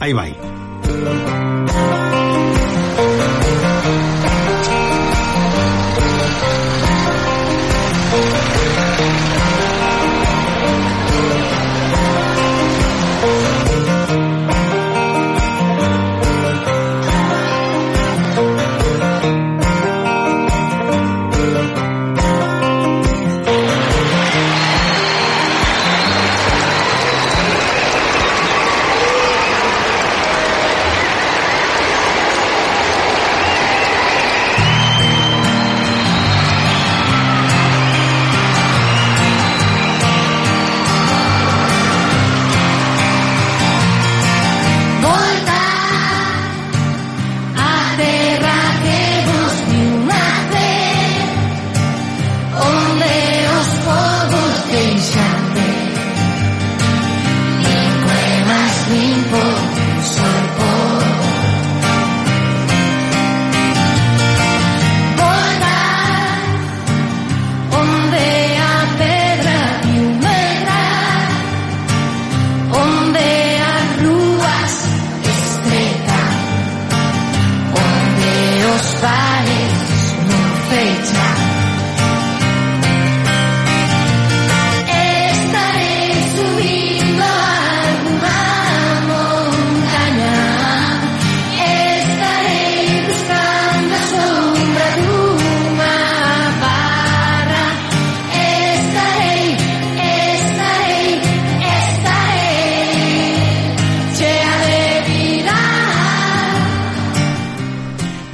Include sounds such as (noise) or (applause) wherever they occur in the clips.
Ahí va.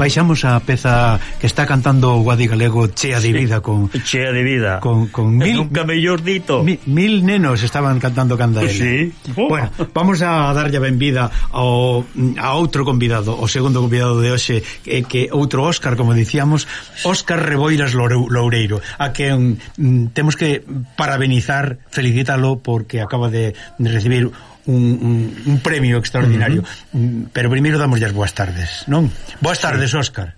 baixamos a peza que está cantando o Guadi Galego chea de vida con chea de vida con, con mil, nunca mellor dito mil, mil nenos estaban cantando Candarela sí. oh. bueno, vamos a darlle a benvida ao, a outro convidado o segundo convidado de hoxe que, que outro Óscar, como dicíamos Óscar Reboiras Loureiro a que um, mm, temos que parabenizar felicítalo porque acaba de recibir un, un, un premio extraordinario. Uh -huh. Mm, pero primeiro damos as boas tardes, non? Boas tardes, sí. Óscar.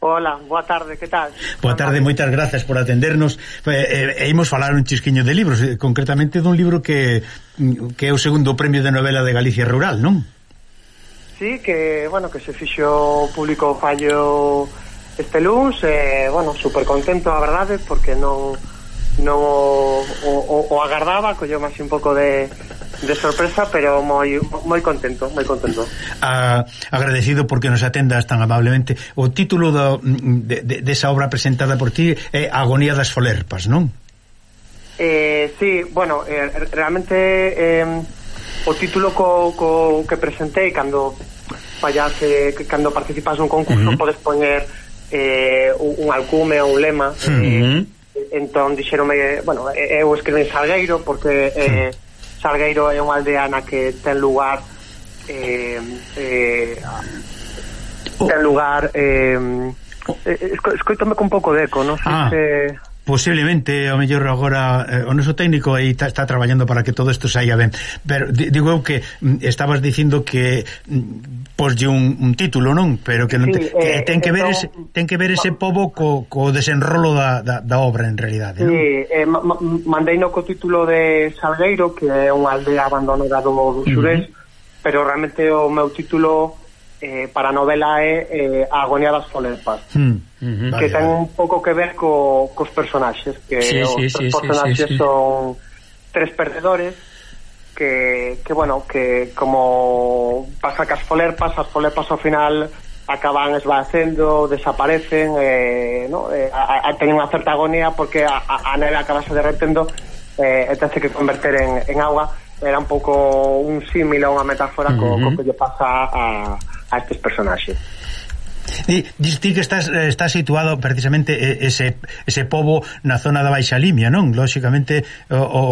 Hola, boa tarde, que tal? Boa tarde, moitas grazas por atendernos. E, e, imos falar un chisquiño de libros, eh, concretamente dun libro que, mm, que é o segundo premio de novela de Galicia Rural, non? Sí, que, bueno, que se fixo público fallo este luz, eh, bueno, super contento, a verdade, porque non, non o, o, o agardaba, colleu máis un pouco de, de sorpresa, pero moi moi contento, moi contento. Ah, agradecido porque nos atendas tan amablemente. O título do, de, de, desa obra presentada por ti é Agonía das Folerpas, non? Eh, sí, bueno, eh, realmente eh, o título co, co que presentei cando fallas, eh, cando participas nun concurso uh -huh. podes poñer eh, un, un alcume ou un lema uh -huh. eh, entón dixeronme, bueno, eu escribí en Salgueiro porque... Uh -huh. eh, Salgueiro é unha aldea na que ten lugar eh, eh, ten lugar eh, eh escoítome con pouco de eco non sei ah. se posiblemente ao mellor agora eh, o noso técnico aí está, está traballando para que todo isto saia ben pero digo eu que mm, estabas dicindo que mm, poslle un, un título non pero que non te, sí, que eh, ten que ver ese, ten que ver ese pobo co, co desenrolo da, da, da obra en realidade non? Sí, eh, ma, mandei no co título de Salgueiro que é unha aldea abandonada do, do Xurés uh -huh. pero realmente o meu título eh, para a novela é eh, A agonía das folepas mm, mm -hmm, que vale, ten vale. un pouco que ver co, cos personaxes que sí, os sí, tres sí, personaxes sí, sí, sí. son tres perdedores que, que bueno que como pasa que as folepas as folepas ao final acaban esvaecendo, desaparecen, eh, no? eh, a, a, teñen unha certa agonía porque a, a, a neve acabase derretendo eh, e tense que converter en, en agua era un pouco un símil ou unha metáfora uh -huh. co, co que lle pasa a, a estes personaxes. Diz diste que estás, eh, está situado precisamente eh, ese, ese pobo na zona da Baixa Limia, non? Lóxicamente o, o,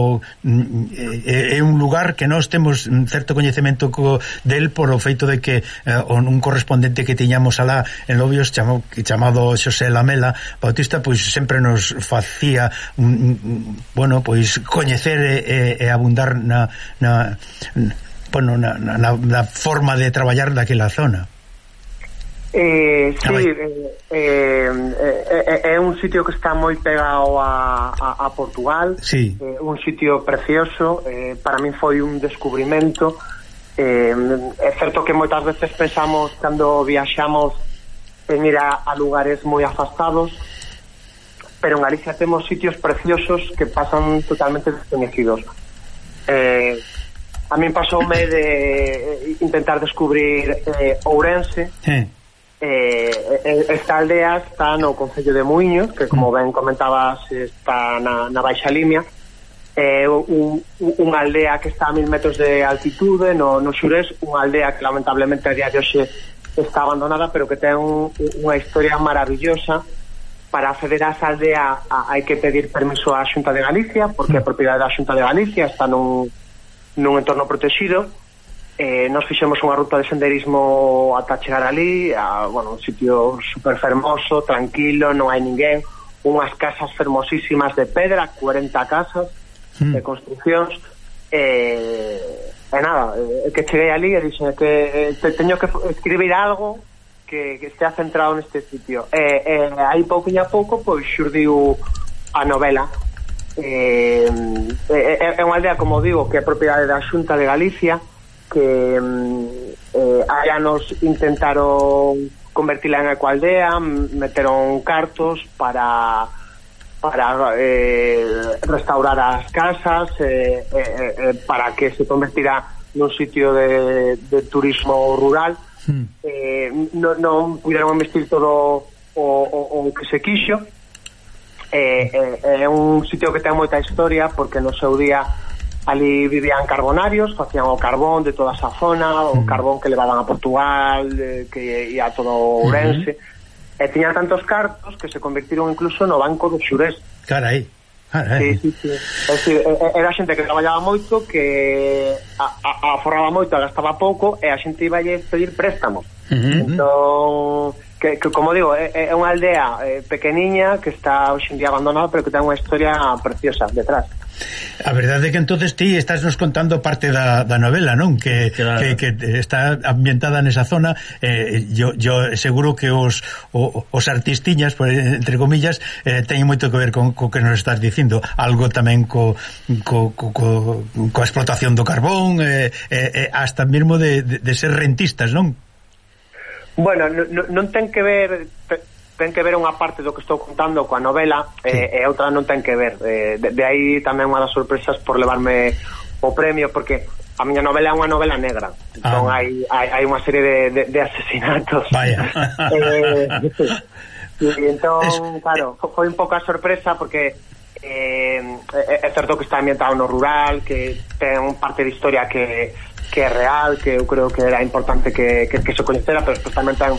mm, eh, é un lugar que nós temos certo coñecemento co, del por o feito de que o, un correspondente que tiñamos alá en Lobios chamou, chamado Xosé Lamela Bautista, pois sempre nos facía un, bueno, pois coñecer e, e abundar na, na bueno, na, na, na forma de traballar daquela zona. Eh, ah, sí, eh eh, eh, eh, eh, é un sitio que está moi pegado a, a, a Portugal sí. eh, un sitio precioso eh, para min foi un descubrimento eh, é certo que moitas veces pensamos cando viaxamos en ir a, a lugares moi afastados pero en Galicia temos sitios preciosos que pasan totalmente desconhecidos eh, A min pasoume de eh, intentar descubrir eh, Ourense. Eh. Eh, esta aldea está no Concello de Muiños, que como ben comentabas está na, na Baixa Limia. Eh, un, unha aldea que está a mil metros de altitude no, no xurés, unha aldea que lamentablemente a día de hoxe está abandonada pero que ten un, unha historia maravillosa para acceder a esa aldea a, hai que pedir permiso á Xunta de Galicia porque a propiedade da Xunta de Galicia está nun, nun entorno protegido eh, nos fixemos unha ruta de senderismo ata chegar ali a, bueno, un sitio super fermoso tranquilo, non hai ninguén unhas casas fermosísimas de pedra 40 casas mm. de construccións eh, e nada, eh, que cheguei ali e dixen que eh, te, teño que escribir algo que, que estea centrado neste sitio e eh, eh, aí pouco e a pouco pois xurdiu a novela eh, é, é unha aldea, como digo, que é propiedade da Xunta de Galicia, que mm, eh, hai anos intentaron convertila en ecoaldea, meteron cartos para para eh, restaurar as casas, eh, eh, eh, para que se convertira nun sitio de, de turismo rural. Mm. Eh, non, non puderon investir todo o, o, o que se quixo, Eh, eh, eh, é un sitio que ten moita historia porque no seu día ali vivían carbonarios, facían o carbón de toda esa zona, o mm. carbón que levaban a Portugal, eh, que ia a todo mm-hmm. Ourense, uh -huh. e tiñan tantos cartos que se convertiron incluso no Banco do Xurés. Carai. Carai. Sí, sí, sí. Decir, era xente que traballaba moito que a, a, aforraba moito, gastaba pouco e a xente iba a pedir préstamos uh -huh. entón que, que como digo, é, é unha aldea eh, pequeniña que está hoxe en día abandonada pero que ten unha historia preciosa detrás. A verdade é que entonces ti estás nos contando parte da, da novela, non? Que, claro. que, que está ambientada nesa zona eh, yo, yo seguro que os, o, os artistiñas, por, entre comillas eh, teñen moito que ver con co que nos estás dicindo algo tamén co, co, co, co, co explotación do carbón eh, eh, eh, hasta mesmo de, de, de ser rentistas, non? Bueno, non, non ten que ver ten que ver unha parte do que estou contando coa novela sí. eh, e outra non ten que ver. Eh, de, de aí tamén unha das sorpresas por levarme o premio porque a miña novela é unha novela negra. Entón ah. hai, hai, hai unha serie de, de, de asesinatos. Vaya. (laughs) eh, (laughs) e, entón, claro, eh. foi un pouco a sorpresa porque eh, é certo que está ambientado no rural, que ten un parte de historia que que é real, que eu creo que era importante que, que, que se coñecera, pero despois tamén ten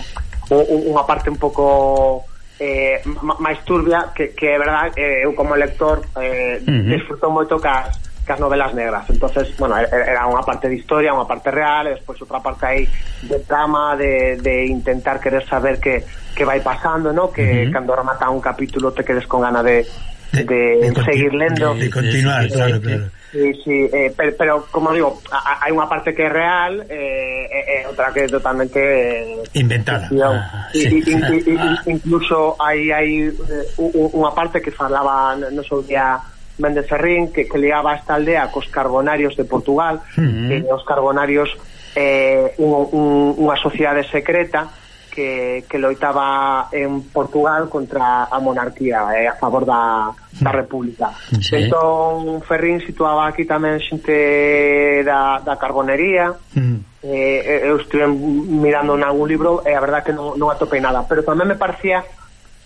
unha parte un pouco eh, máis turbia que, que é verdad, eh, eu como lector eh, uh -huh. disfruto moito cas, cas novelas negras entonces bueno, er, era unha parte de historia, unha parte real e despois outra parte aí de trama de, de intentar querer saber que, que vai pasando, no? que uh -huh. cando remata un capítulo te quedes con gana de de, de, de seguir lendo de, de continuar, claro, claro Sí, sí, eh, pero, pero como digo, hai unha parte que é real e eh, eh, eh outra que é totalmente eh, inventada. Ah, sí. in, in, in, ah. Incluso hai hai eh, unha parte que falaba no seu día Méndez Ferrín que, que ligaba esta aldea cos carbonarios de Portugal, uh -huh. eh, os carbonarios eh, un, un, unha sociedade secreta que, que loitaba en Portugal contra a monarquía e eh, a favor da, da hmm. República. Sí. Entón, Ferrín situaba aquí tamén xente da, da carbonería, mm. eh, eu estive mirando en algún libro e a verdad que non, non atopei nada, pero tamén me parecía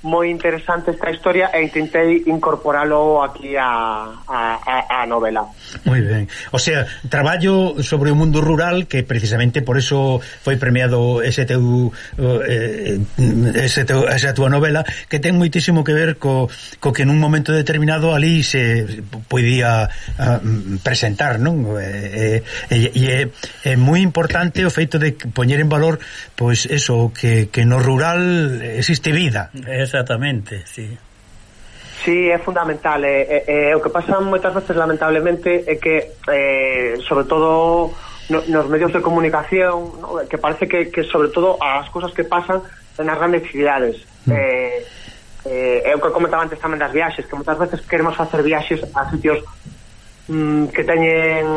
moi interesante esta historia e intentei incorporalo aquí a, a, a novela. Moi ben. O sea, traballo sobre o mundo rural que precisamente por eso foi premiado ese teu eh, ese teu, esa túa novela que ten moitísimo que ver co, co que nun momento determinado ali se podía uh, presentar, non? E, e, e é, é moi importante o feito de poñer en valor pois eso que, que no rural existe vida. É Exactamente, sí. Sí, é fundamental. É, é, é, o que pasa moitas veces, lamentablemente, é que, eh, sobre todo no, nos medios de comunicación, no, que parece que, que, sobre todo, as cousas que pasan nas grandes cidades. Mm. Eh, eh, é o que comentaba antes tamén das viaxes, que moitas veces queremos facer viaxes a sitios mm, que teñen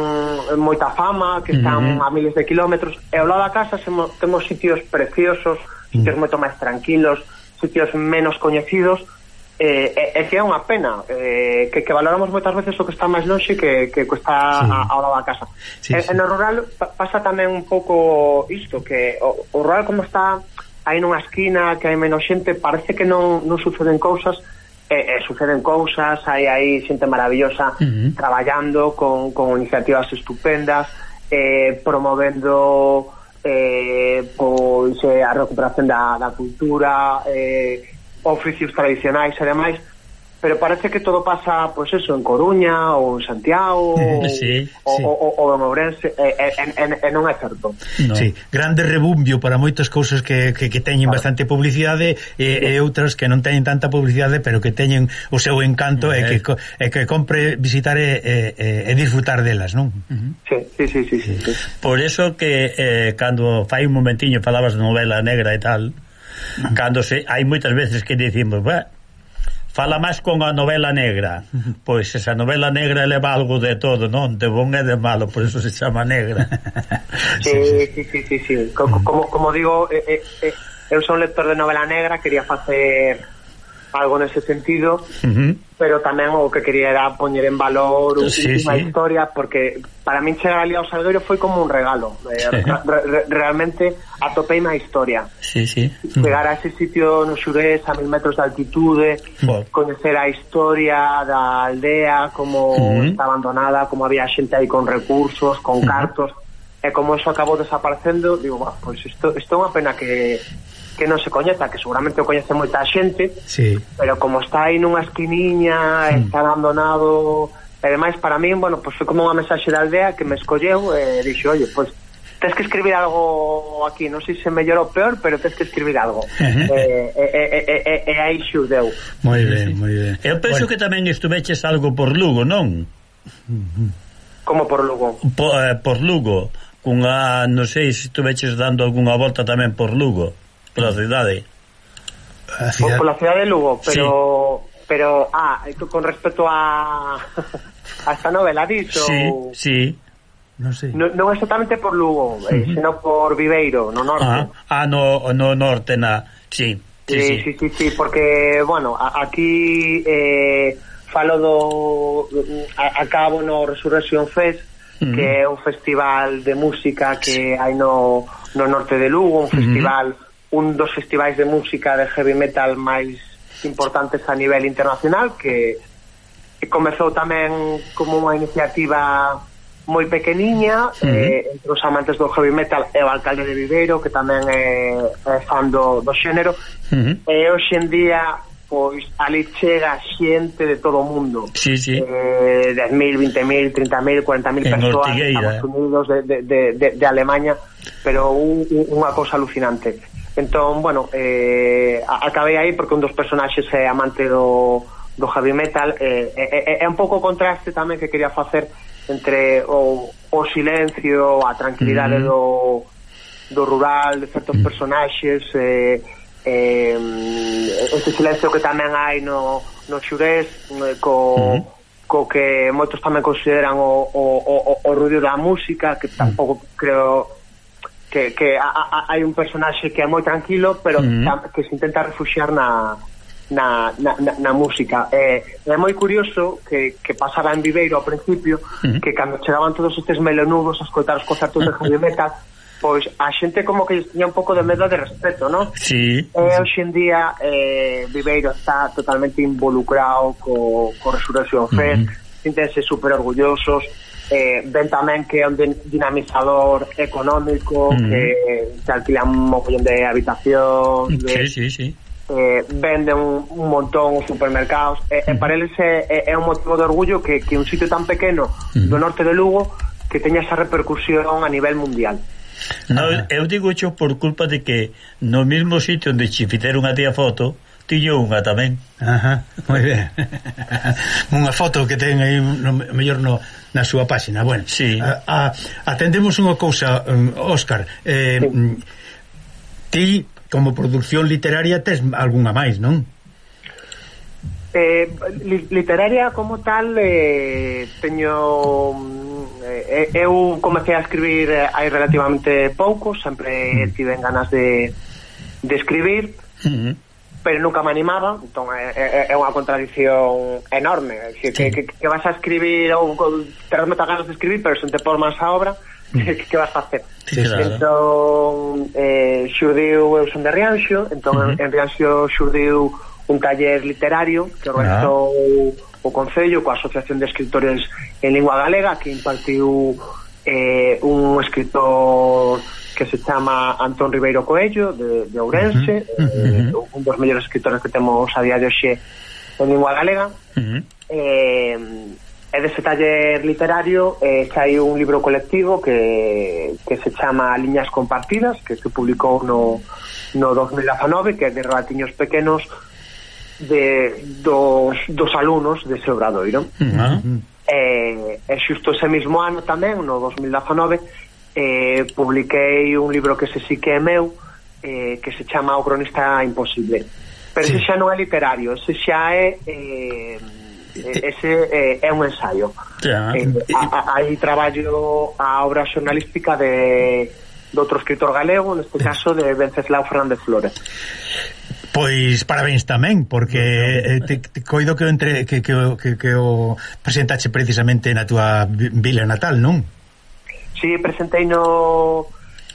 moita fama, que están mm a miles de kilómetros, e ao lado da casa temos sitios preciosos, sitios mm. moito máis tranquilos, sitios menos coñecidos eh, é, é que é unha pena eh, que, que valoramos moitas veces o que está máis longe que, que está sí. a, lado da casa sí, eh, sí. no rural pa, pasa tamén un pouco isto que o, o rural como está hai nunha esquina que hai menos xente parece que non, non suceden cousas eh, eh, suceden cousas hai aí xente maravillosa uh -huh. traballando con, con iniciativas estupendas eh, promovendo eh, pois eh, a recuperación da, da cultura, eh, oficios tradicionais e demais, pero parece que todo pasa, pois pues eso, en Coruña ou en Santiago (laughs) sí, ou, sí. ou, ou en Ourense e, e, e, e non é certo. No. Sí, grande rebumbio para moitas cousas que, que, que teñen claro. bastante publicidade e, sí. e outras que non teñen tanta publicidade pero que teñen o seu encanto e, que, eh. e que compre visitar e, e, e disfrutar delas, non? Uh -huh. sí, sí, sí, sí, sí, sí. Por eso que eh, cando fai un momentiño falabas de novela negra e tal cando se hai moitas veces que dicimos, va, fala máis con a novela negra (laughs) pois esa novela negra leva algo de todo, non? de bon e de malo por eso se chama negra (laughs) sí, sí, sí, sí, sí. Como, como digo eh, eh, eh, eu son lector de novela negra quería facer algo nese sentido, uh -huh. pero tamén o que quería era poñer en valor sí, sí. historia, porque para min chegar ali ao Salgueiro foi como un regalo. Eh, sí. re, re, realmente atopei má historia. Sí, sí. Chegar a ese sitio no xurés, a mil metros de altitude, bueno. coñecer a historia da aldea, como uh -huh. está abandonada, como había xente aí con recursos, con uh -huh. cartos, eh, e como eso acabou desaparecendo, digo, bah, pois pues isto, isto é unha pena que que non se coñeza, que seguramente o coñece moita xente, sí. pero como está aí nunha esquiniña, sí. está abandonado, e ademais para min, bueno, pues foi como unha mensaxe da aldea que me escolleu e dixo, oye, pois pues, tens que escribir algo aquí, non sei se mellor ou peor, pero tens que escribir algo. e eh, eh, eh, eh, aí xudeu. Moi ben, moi ben. Eu penso bueno. que tamén estuveches algo por Lugo, non? Como por Lugo? Por, eh, por Lugo. Cunha, non sei se estuveches dando algunha volta tamén por Lugo pola cidade. A cidade... Pola cidade de Lugo, pero... Sí. Pero, ah, con respecto a... (laughs) a esta novela, dicho... Sí, sí. Non sei. Non, non exactamente por Lugo, sí. eh, senón por Viveiro, no norte. Ah, ah no, no norte, na... Sí, sí, sí. Sí, sí, sí, sí porque, bueno, a, aquí... Eh, falo do a, a cabo no Resurrection Fest uh -huh. que é un festival de música que hai no, no norte de Lugo un festival uh -huh un dos festivais de música de heavy metal máis importantes a nivel internacional que, que comezou tamén como unha iniciativa moi pequeniña uh -huh. eh, entre os amantes do heavy metal e o alcalde de Viveiro que tamén é, é fan do, do xénero uh -huh. e hoxe en día pois ali chega xente de todo o mundo sí, sí. eh, 10.000, 20.000, 30.000, 40.000 persoas Estados Unidos de, de, de, de Alemanha pero un, unha cousa alucinante Entón, bueno, eh, acabei aí porque un dos personaxes é amante do, do heavy metal eh, é, é, un pouco contraste tamén que quería facer entre o, o silencio, a tranquilidade mm. do, do rural, de certos mm. personaxes, eh, eh, ese silencio que tamén hai no, no xurés, eh, co, mm. co que moitos tamén consideran o, o, o, o ruido da música, que tampouco creo que, que hai un personaxe que é moi tranquilo pero mm-hmm. uh -huh. que se intenta refugiar na, na, na, na música eh, é moi curioso que, que pasaba en Viveiro ao principio uh -huh. que cando chegaban todos estes melonudos a escoitar os concertos de heavy metal pois a xente como que tiña un pouco de medo de respeto, non? Sí. E eh, hoxe en día eh, Viveiro está totalmente involucrado co, co Resurrección Fest, mm-hmm. uh -huh. sintense super orgullosos, eh, ven tamén que é un dinamizador económico, mm. que se alquilan un montón de habitación, de, sí, sí, sí. Eh, vende un, un montón supermercados, e, mm. para eles é, é un motivo de orgullo que, que un sitio tan pequeno mm. do norte de Lugo que teña esa repercusión a nivel mundial. No, eu digo xo por culpa de que no mesmo sitio onde che fixeron a tía foto, Tiño unha tamén. Ajá, moi ben. (laughs) unha foto que ten aí no, mellor no, na súa páxina. Bueno, sí. a, a, atendemos unha cousa, um, Óscar. Eh, sí. Mm, ti, como produción literaria, tes algunha máis, non? Eh, li, literaria como tal eh, teño eh, eh eu comecei a escribir eh, hai relativamente pouco, sempre mm. tive ganas de, de escribir. Mm -hmm pero nunca me animaba, entón é, é, é unha contradición enorme, é dicir, sí. que, que, que vas a escribir ou terás moitas ganas de escribir, pero se te por máis a obra, mm. (laughs) que, que vas facer? Sí, claro. Entón, eh, xurdiu eu son de Rianxo, entón uh -huh. en Rianxo xurdiu un taller literario que organizou uh -huh. o Concello coa Asociación de Escritores en Lingua Galega que impartiu eh, un escritor que se chama Antón Ribeiro Coello de, de Ourense uh -huh. eh, uh -huh. un dos mellores escritores que temos a día de hoxe en lingua galega uh -huh. eh, e dese taller literario eh, hai un libro colectivo que, que se chama Liñas Compartidas que se publicou no, no 2019 que é de relatiños pequenos de, dos, dos alumnos de obradoiro. uh -huh. eh, e xusto ese mismo ano tamén no 2019 eh, publiquei un libro que se si que é meu eh, que se chama O cronista imposible pero sí. ese xa non é literario ese xa é eh, eh, eh. ese eh, é un ensaio yeah. eh, aí traballo a obra xornalística de, de outro escritor galego neste eh. caso de Venceslao Fernández Flores Pois parabéns tamén porque eh, te, te coido que entre que, que, que, que o presentache precisamente na túa vila natal, non? Si, sí, presentei no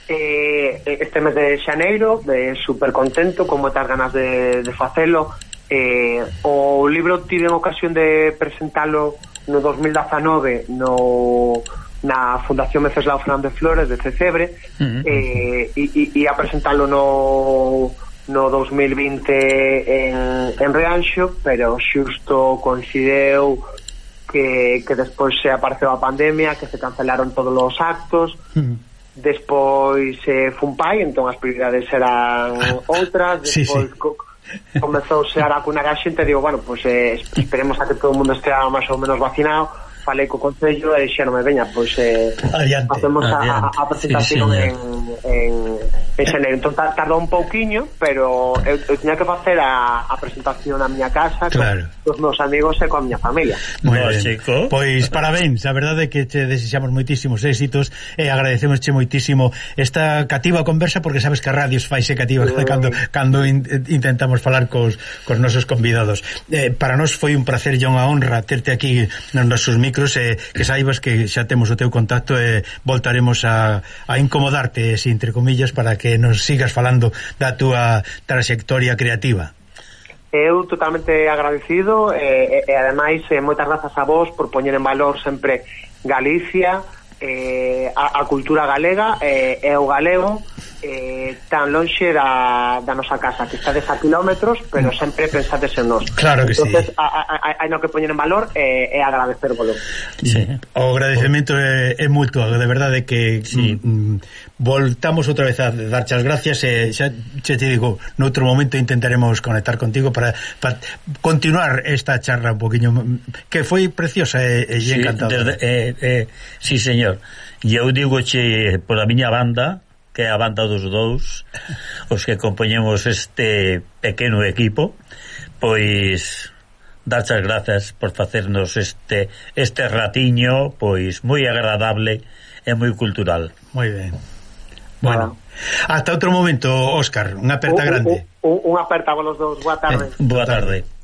eh, este mes de xaneiro, de super contento, con moitas ganas de, de facelo. Eh, o libro tive ocasión de presentalo no 2019 no na Fundación Meceslao Fernández Flores de Cecebre uh -huh. eh, e, e a presentalo no no 2020 en, en Reanxo pero xusto coincideu que, que despois se apareceu a pandemia, que se cancelaron todos os actos, mm. despois eh, fun pai, entón as prioridades eran (laughs) outras, despois sí, sí. Co comezou a vacunar a xente, digo, bueno, pues, eh, esperemos a que todo o mundo estea máis ou menos vacinado, falei co Concello e xa non me veña, pois eh, adiante, facemos adiante. A, a presentación sí, en, en, en xaneiro. Entón tardou un pouquiño, pero eu, eu tiña que facer a, a presentación na miña casa claro. con os meus amigos e coa miña familia. Moi no, chico. Pois parabéns, a verdade é que te desexamos moitísimos éxitos e agradecemosche moitísimo esta cativa conversa porque sabes que a radios faise cativa mm. cando, cando in, intentamos falar cos, cos nosos convidados. Eh, para nós foi un placer e unha honra terte aquí nos nosos micros micros e eh, que saibas que xa temos o teu contacto e voltaremos a, a incomodarte, si, entre comillas, para que nos sigas falando da túa trayectoria creativa. Eu totalmente agradecido e, e, e ademais eh, moitas grazas a vos por poñer en valor sempre Galicia, eh, a, a cultura galega e, e o galego eh, tan lonxe da, da nosa casa que está a kilómetros pero sempre pensades en nós claro que Entonces, sí. hai no que poñer en valor e eh, eh, agradecer volo sí. o agradecemento é, é mutuo de verdade que sí. Mm. mm, voltamos outra vez a darche as gracias e xa, xa te digo noutro momento intentaremos conectar contigo para, para continuar esta charla un poquinho mm, que foi preciosa e, e sí, encantadora eh, eh, sí señor e eu digo che pola miña banda que é a banda dos dous os que compoñemos este pequeno equipo pois darche as grazas por facernos este este ratiño pois moi agradable e moi cultural moi ben bueno. Hasta outro momento, Óscar. Unha aperta grande. Unha aperta a vos dous. Boa tarde. Eh, boa tarde.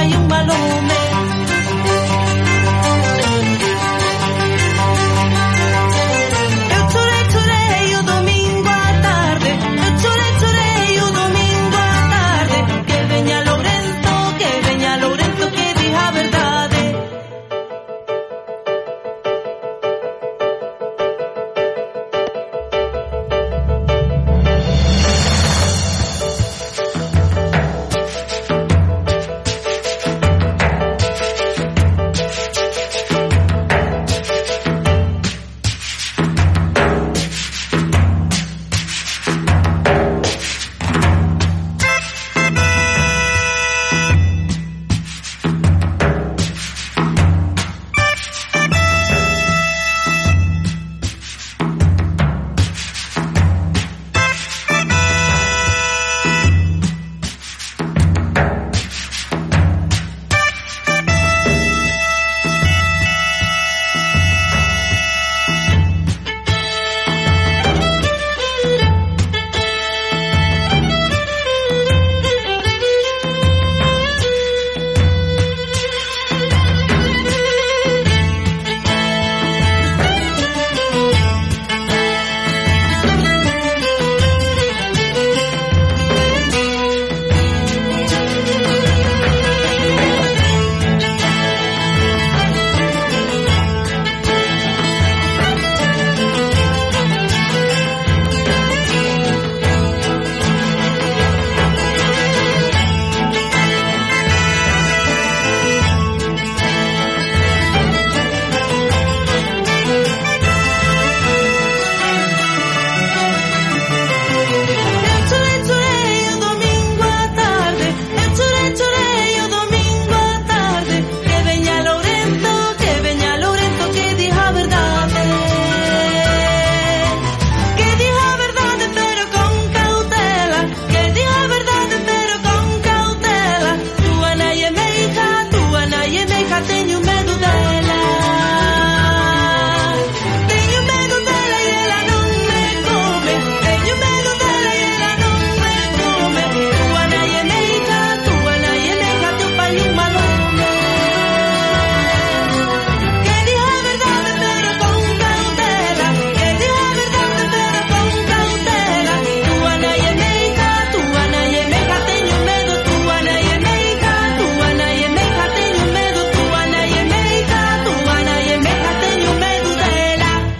tayong malumang